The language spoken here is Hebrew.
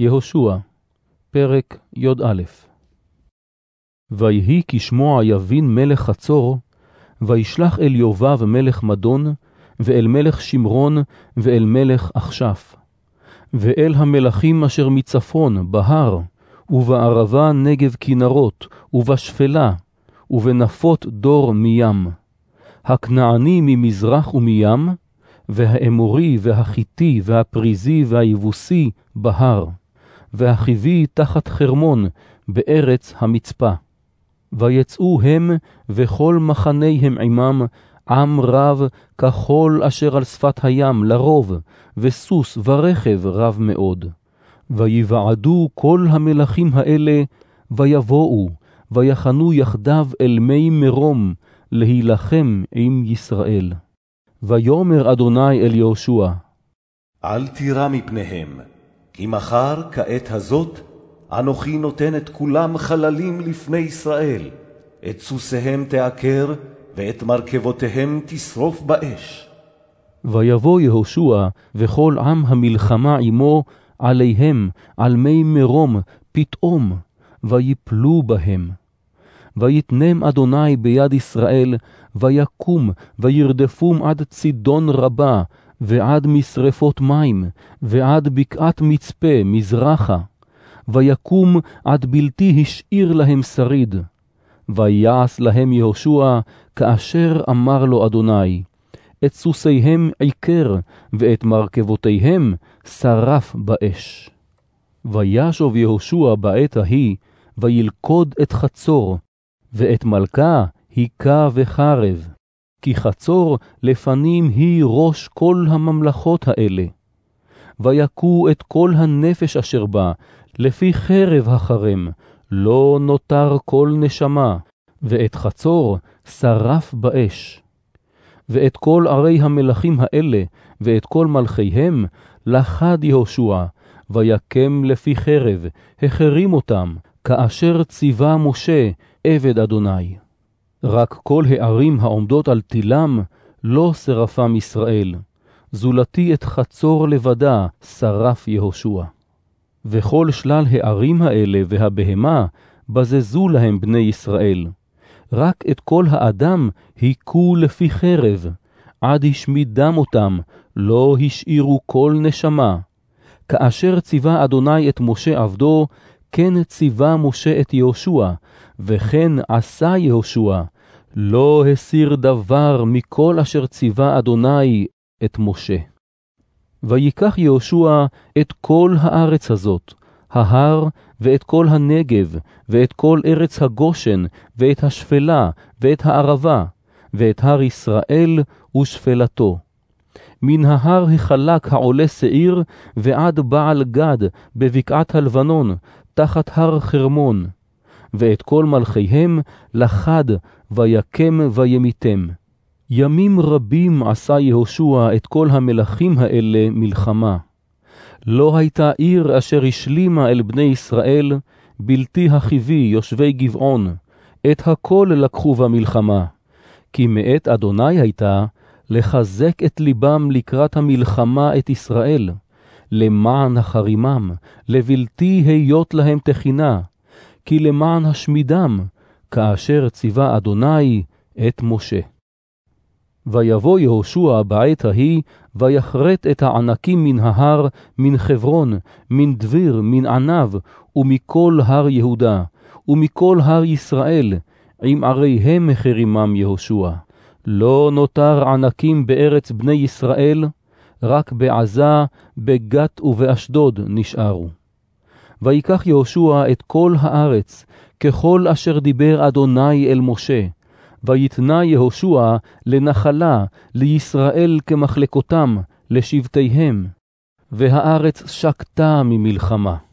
יהושע, פרק י"א. ויהי כשמוע יבין מלך חצור, וישלח אל יובב מלך מדון, ואל מלך שמרון, ואל מלך אכשף, ואל המלכים אשר מצפון, בהר, ובערבה נגב כנרות, ובשפלה, ובנפות דור מים, הכנעני ממזרח ומים, והאמורי, והחיתי, והפריזי, והיבוסי בהר, והחיבי תחת חרמון, בארץ המצפה. ויצאו הם וכל מחניהם עמם, עם רב ככל אשר על שפת הים לרוב, וסוס ורכב רב מאוד. ויבעדו כל המלכים האלה, ויבואו, ויחנו יחדיו אל מי מרום, להילחם עם ישראל. ויאמר אדוני אל יהושע, אל תירא מפניהם, כי מחר כעת הזאת אנוכי נותן את כולם חללים לפני ישראל, את סוסיהם תעקר, ואת מרכבותיהם תשרוף באש. ויבוא יהושע וכל עם המלחמה עמו עליהם, על מי מרום, פתאום, ויפלו בהם. ויתנם אדוני ביד ישראל, ויקום, וירדפום עד צידון רבה, ועד משרפות מים, ועד בקעת מצפה, מזרחה. ויקום עד בלתי השאיר להם שריד. ויעש להם יהושע, כאשר אמר לו אדוני, את סוסיהם עיקר, ואת מרכבותיהם שרף באש. וישוב יהושע בעת ההיא, וילכוד את חצור, ואת מלכה היכה וחרב, כי חצור לפנים היא ראש כל הממלכות האלה. ויכו את כל הנפש אשר בה, לפי חרב החרם, לא נותר כל נשמה, ואת חצור שרף באש. ואת כל ערי המלכים האלה, ואת כל מלכיהם, לחד יהושע, ויקם לפי חרב, החרים אותם, כאשר ציווה משה, עבד אדוני. רק כל הערים העומדות על תילם, לא שרפם ישראל, זולתי את חצור לבדה שרף יהושע. וכל שלל הערים האלה והבהמה, בזזו להם בני ישראל. רק את כל האדם היכו לפי חרב, עד השמידם אותם, לא השאירו כל נשמה. כאשר ציווה אדוני את משה עבדו, כן ציווה משה את יהושע, וכן עשה יהושע, לא הסיר דבר מכל אשר ציווה אדוני את משה. ויקח יהושע את כל הארץ הזאת, ההר ואת כל הנגב, ואת כל ארץ הגושן, ואת השפלה, ואת הערבה, ואת הר ישראל ושפלתו. מן ההר החלק העולה שעיר, ועד בעל גד בבקעת הלבנון, תחת הר חרמון. ואת כל מלכיהם לחד, ויקם וימיתם. ימים רבים עשה יהושע את כל המלכים האלה מלחמה. לא הייתה עיר אשר השלימה אל בני ישראל, בלתי החיבי יושבי גבעון, את הכל לקחו במלחמה. כי מאת אדוני הייתה לחזק את ליבם לקראת המלחמה את ישראל, למען החרימם, לבלתי היות להם תחינה, כי למען השמידם, כאשר ציווה אדוני את משה. ויבוא יהושע בעת ההיא, ויחרט את הענקים מן ההר, מן חברון, מן דביר, מן ענב, ומכל הר יהודה, ומכל הר ישראל, עם עריהם החרימם יהושע. לא נותר ענקים בארץ בני ישראל, רק בעזה, בגת ובאשדוד נשארו. ויקח יהושע את כל הארץ, ככל אשר דיבר אדוני אל משה, ויתנה יהושע לנחלה, לישראל כמחלקותם, לשבטיהם, והארץ שקטה ממלחמה.